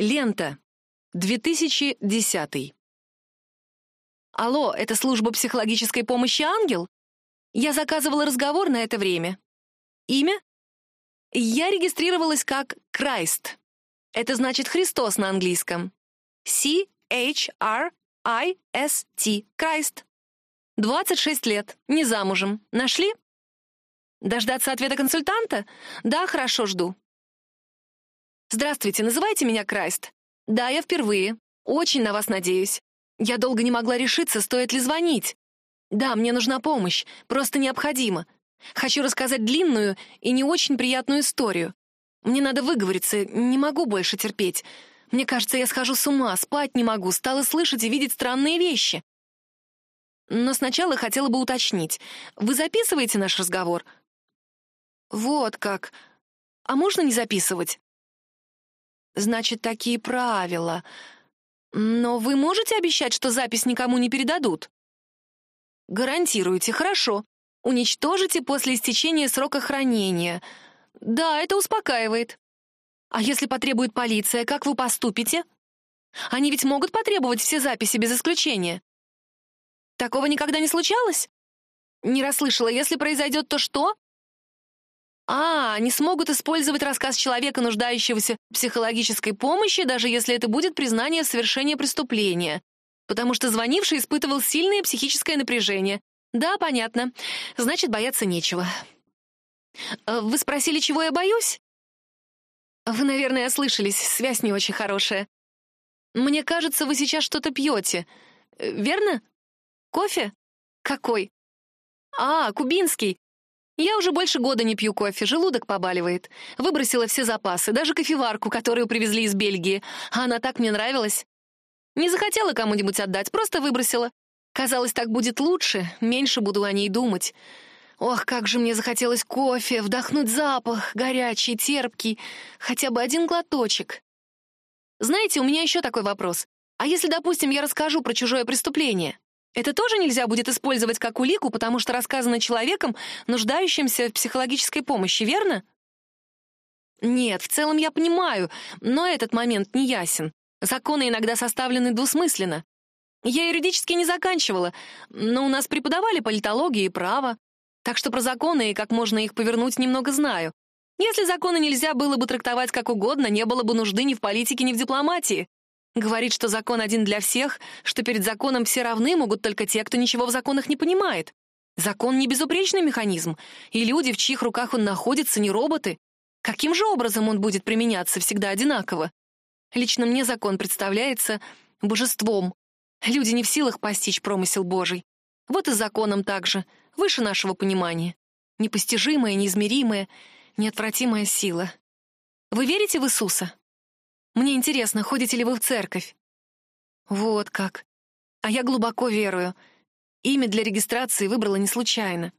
Лента. 2010. Алло, это служба психологической помощи «Ангел»? Я заказывала разговор на это время. Имя? Я регистрировалась как Крайст. Это значит Христос на английском. C-H-R-I-S-T. Крайст. 26 лет. Не замужем. Нашли? Дождаться ответа консультанта? Да, хорошо, жду. «Здравствуйте, называйте меня Крайст. Да, я впервые. Очень на вас надеюсь. Я долго не могла решиться, стоит ли звонить. Да, мне нужна помощь, просто необходимо. Хочу рассказать длинную и не очень приятную историю. Мне надо выговориться, не могу больше терпеть. Мне кажется, я схожу с ума, спать не могу, стала слышать и видеть странные вещи. Но сначала хотела бы уточнить. Вы записываете наш разговор? Вот как. А можно не записывать? Значит, такие правила. Но вы можете обещать, что запись никому не передадут? Гарантируете, хорошо. Уничтожите после истечения срока хранения. Да, это успокаивает. А если потребует полиция, как вы поступите? Они ведь могут потребовать все записи без исключения. Такого никогда не случалось? Не расслышала. Если произойдет, то что? А, они смогут использовать рассказ человека, нуждающегося в психологической помощи, даже если это будет признание в совершении преступления. Потому что звонивший испытывал сильное психическое напряжение. Да, понятно. Значит, бояться нечего. А вы спросили, чего я боюсь? Вы, наверное, ослышались, связь не очень хорошая. Мне кажется, вы сейчас что-то пьете. Верно? Кофе? Какой? А, кубинский. Я уже больше года не пью кофе, желудок побаливает. Выбросила все запасы, даже кофеварку, которую привезли из Бельгии. А она так мне нравилась. Не захотела кому-нибудь отдать, просто выбросила. Казалось, так будет лучше, меньше буду о ней думать. Ох, как же мне захотелось кофе, вдохнуть запах, горячий, терпкий, хотя бы один глоточек. Знаете, у меня еще такой вопрос. А если, допустим, я расскажу про чужое преступление? Это тоже нельзя будет использовать как улику, потому что рассказано человеком, нуждающимся в психологической помощи, верно? Нет, в целом я понимаю, но этот момент не ясен. Законы иногда составлены двусмысленно. Я юридически не заканчивала, но у нас преподавали политологию и право, так что про законы и как можно их повернуть немного знаю. Если законы нельзя было бы трактовать как угодно, не было бы нужды ни в политике, ни в дипломатии. Говорит, что закон один для всех, что перед законом все равны могут только те, кто ничего в законах не понимает. Закон не безупречный механизм, и люди, в чьих руках он находится, не роботы. Каким же образом он будет применяться всегда одинаково? Лично мне закон представляется божеством. Люди не в силах постичь промысел Божий. Вот и законом также, выше нашего понимания. Непостижимая, неизмеримая, неотвратимая сила. Вы верите в Иисуса? Мне интересно, ходите ли вы в церковь?» «Вот как. А я глубоко верую. Имя для регистрации выбрала не случайно.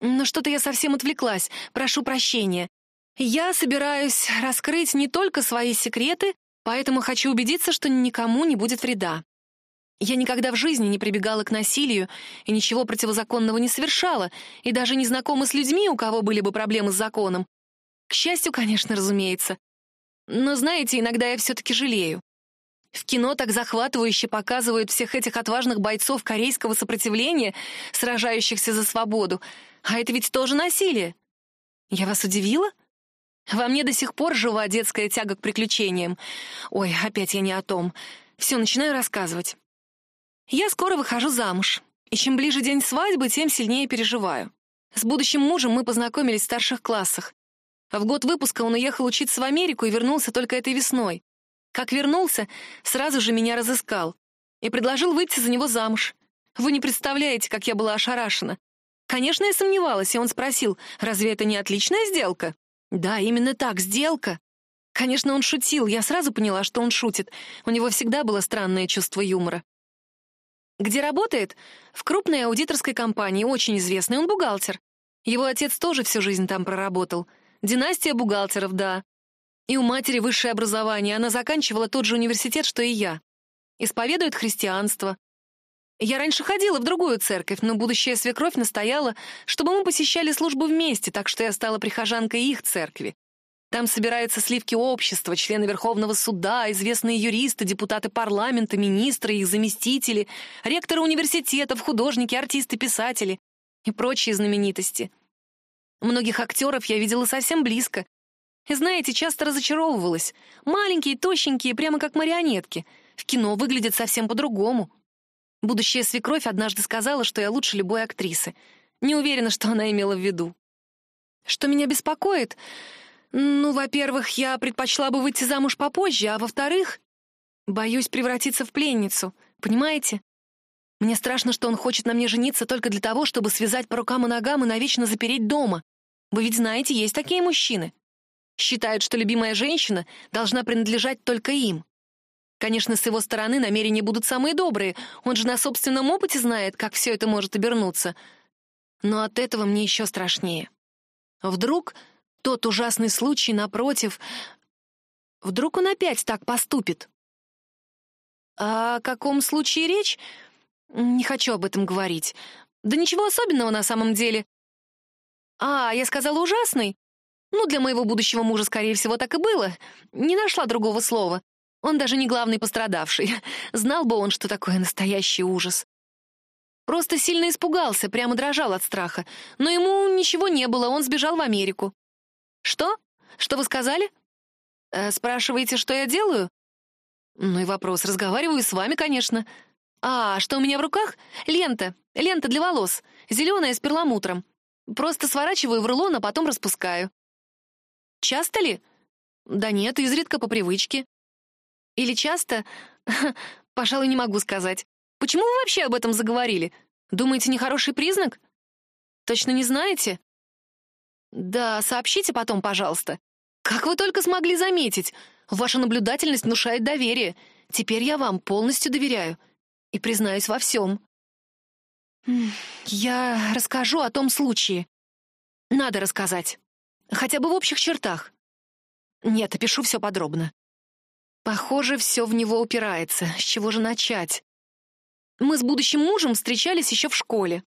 Но что-то я совсем отвлеклась, прошу прощения. Я собираюсь раскрыть не только свои секреты, поэтому хочу убедиться, что никому не будет вреда. Я никогда в жизни не прибегала к насилию и ничего противозаконного не совершала, и даже не знакома с людьми, у кого были бы проблемы с законом. К счастью, конечно, разумеется. Но, знаете, иногда я все-таки жалею. В кино так захватывающе показывают всех этих отважных бойцов корейского сопротивления, сражающихся за свободу. А это ведь тоже насилие. Я вас удивила? Во мне до сих пор жива детская тяга к приключениям. Ой, опять я не о том. Все, начинаю рассказывать. Я скоро выхожу замуж. И чем ближе день свадьбы, тем сильнее переживаю. С будущим мужем мы познакомились в старших классах. В год выпуска он уехал учиться в Америку и вернулся только этой весной. Как вернулся, сразу же меня разыскал и предложил выйти за него замуж. Вы не представляете, как я была ошарашена. Конечно, я сомневалась, и он спросил, разве это не отличная сделка? Да, именно так, сделка. Конечно, он шутил, я сразу поняла, что он шутит. У него всегда было странное чувство юмора. Где работает? В крупной аудиторской компании, очень известной, он бухгалтер. Его отец тоже всю жизнь там проработал — Династия бухгалтеров, да. И у матери высшее образование, она заканчивала тот же университет, что и я. Исповедует христианство. Я раньше ходила в другую церковь, но будущая свекровь настояла, чтобы мы посещали службу вместе, так что я стала прихожанкой их церкви. Там собираются сливки общества, члены Верховного суда, известные юристы, депутаты парламента, министры, их заместители, ректоры университетов, художники, артисты, писатели и прочие знаменитости. Многих актеров я видела совсем близко. Знаете, часто разочаровывалась. Маленькие, тощенькие, прямо как марионетки. В кино выглядят совсем по-другому. Будущая свекровь однажды сказала, что я лучше любой актрисы. Не уверена, что она имела в виду. Что меня беспокоит? Ну, во-первых, я предпочла бы выйти замуж попозже, а во-вторых, боюсь превратиться в пленницу. Понимаете? Мне страшно, что он хочет на мне жениться только для того, чтобы связать по рукам и ногам и навечно запереть дома. Вы ведь знаете, есть такие мужчины. Считают, что любимая женщина должна принадлежать только им. Конечно, с его стороны намерения будут самые добрые. Он же на собственном опыте знает, как все это может обернуться. Но от этого мне еще страшнее. Вдруг тот ужасный случай напротив... Вдруг он опять так поступит? О каком случае речь? Не хочу об этом говорить. Да ничего особенного на самом деле. А, я сказала ужасный? Ну, для моего будущего мужа, скорее всего, так и было. Не нашла другого слова. Он даже не главный пострадавший. Знал бы он, что такое настоящий ужас. Просто сильно испугался, прямо дрожал от страха. Но ему ничего не было, он сбежал в Америку. Что? Что вы сказали? Э, спрашиваете, что я делаю? Ну и вопрос. Разговариваю с вами, конечно. А, что у меня в руках? Лента. Лента для волос. Зеленая с перламутром. Просто сворачиваю в рулон, а потом распускаю. Часто ли? Да нет, изредка по привычке. Или часто? Пожалуй, не могу сказать. Почему вы вообще об этом заговорили? Думаете, нехороший признак? Точно не знаете? Да, сообщите потом, пожалуйста. Как вы только смогли заметить. Ваша наблюдательность внушает доверие. Теперь я вам полностью доверяю. И признаюсь во всем. Я расскажу о том случае. Надо рассказать. Хотя бы в общих чертах. Нет, опишу все подробно. Похоже, все в него упирается. С чего же начать? Мы с будущим мужем встречались еще в школе.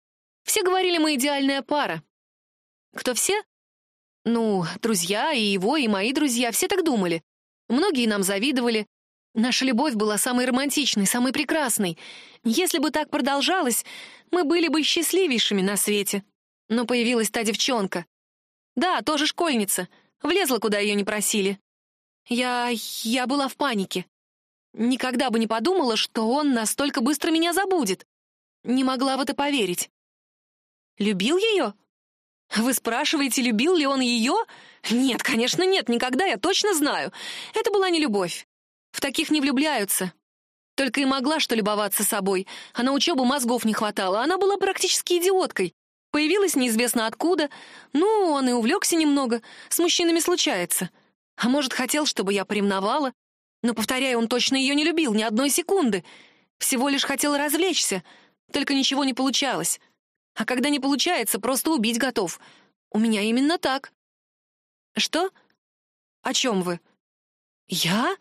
Все говорили, мы идеальная пара. Кто все? Ну, друзья, и его, и мои друзья, все так думали. Многие нам завидовали. Наша любовь была самой романтичной, самой прекрасной. Если бы так продолжалось, мы были бы счастливейшими на свете. Но появилась та девчонка. Да, тоже школьница. Влезла, куда ее не просили. Я... я была в панике. Никогда бы не подумала, что он настолько быстро меня забудет. Не могла в это поверить. Любил ее? Вы спрашиваете, любил ли он ее? Нет, конечно, нет, никогда, я точно знаю. Это была не любовь. В таких не влюбляются. Только и могла что любоваться собой, а на учебу мозгов не хватало, она была практически идиоткой. Появилась неизвестно откуда, ну, он и увлекся немного, с мужчинами случается. А может, хотел, чтобы я поревновала, но, повторяю, он точно ее не любил ни одной секунды. Всего лишь хотел развлечься, только ничего не получалось. А когда не получается, просто убить готов. У меня именно так. Что? О чем вы? Я?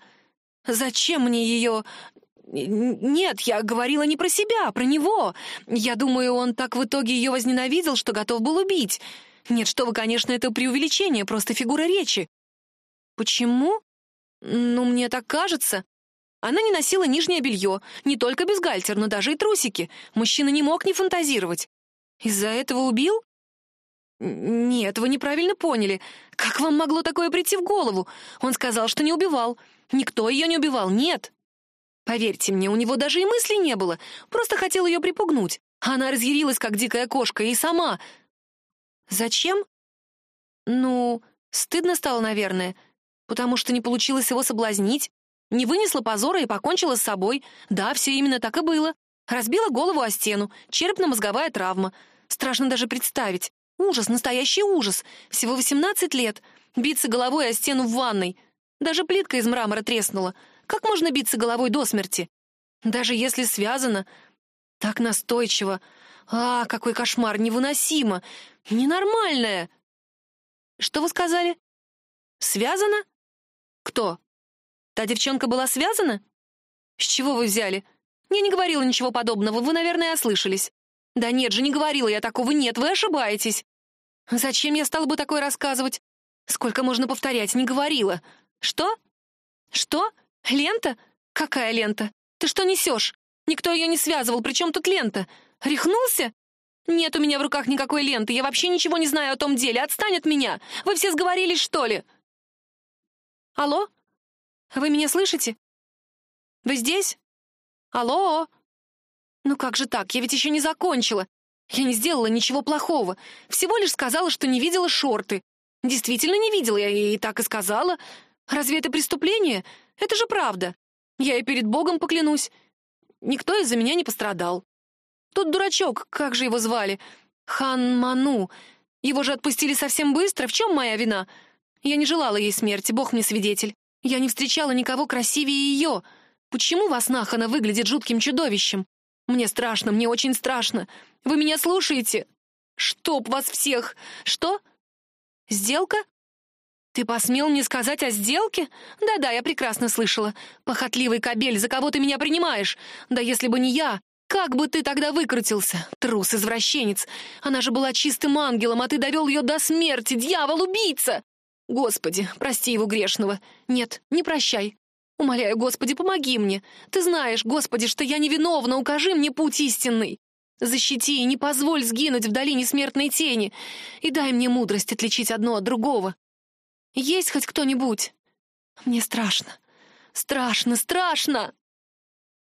Зачем мне ее... Нет, я говорила не про себя, а про него. Я думаю, он так в итоге ее возненавидел, что готов был убить. Нет, что вы, конечно, это преувеличение, просто фигура речи. Почему? «Ну, мне так кажется». Она не носила нижнее белье, не только бюстгальтер, но даже и трусики. Мужчина не мог не фантазировать. Из-за этого убил? Нет, вы неправильно поняли. Как вам могло такое прийти в голову? Он сказал, что не убивал. Никто ее не убивал, нет. Поверьте мне, у него даже и мысли не было. Просто хотел ее припугнуть. Она разъярилась, как дикая кошка, и сама... Зачем? Ну, стыдно стало, наверное потому что не получилось его соблазнить, не вынесла позора и покончила с собой. Да, все именно так и было. Разбила голову о стену, черепно-мозговая травма. Страшно даже представить. Ужас, настоящий ужас. Всего 18 лет. Биться головой о стену в ванной. Даже плитка из мрамора треснула. Как можно биться головой до смерти? Даже если связано. Так настойчиво. А, какой кошмар, невыносимо. Ненормальное. Что вы сказали? Связано? «Кто? Та девчонка была связана?» «С чего вы взяли? Я не говорила ничего подобного, вы, наверное, ослышались». «Да нет же, не говорила я такого, нет, вы ошибаетесь». «Зачем я стала бы такое рассказывать? Сколько можно повторять, не говорила. Что? Что? Лента? Какая лента? Ты что несешь? Никто ее не связывал, причем тут лента? Рехнулся? Нет у меня в руках никакой ленты, я вообще ничего не знаю о том деле. Отстань от меня! Вы все сговорились, что ли? Алло? Вы меня слышите? Вы здесь? Алло? Ну как же так? Я ведь еще не закончила. Я не сделала ничего плохого. Всего лишь сказала, что не видела шорты. Действительно не видела, я ей так и сказала. Разве это преступление? Это же правда. Я и перед Богом поклянусь. Никто из-за меня не пострадал. Тот дурачок, как же его звали? Хан Ману. Его же отпустили совсем быстро. В чем моя вина? Я не желала ей смерти, Бог мне свидетель. Я не встречала никого красивее ее. Почему вас Нахана выглядит жутким чудовищем? Мне страшно, мне очень страшно. Вы меня слушаете? Чтоб вас всех! Что? Сделка? «Ты посмел мне сказать о сделке? Да-да, я прекрасно слышала. Похотливый кобель, за кого ты меня принимаешь? Да если бы не я, как бы ты тогда выкрутился? Трус-извращенец. Она же была чистым ангелом, а ты довел ее до смерти, дьявол-убийца! Господи, прости его грешного. Нет, не прощай. Умоляю, Господи, помоги мне. Ты знаешь, Господи, что я невиновна, укажи мне путь истинный. Защити и не позволь сгинуть в долине смертной тени. И дай мне мудрость отличить одно от другого. Есть хоть кто-нибудь? Мне страшно. Страшно, страшно!»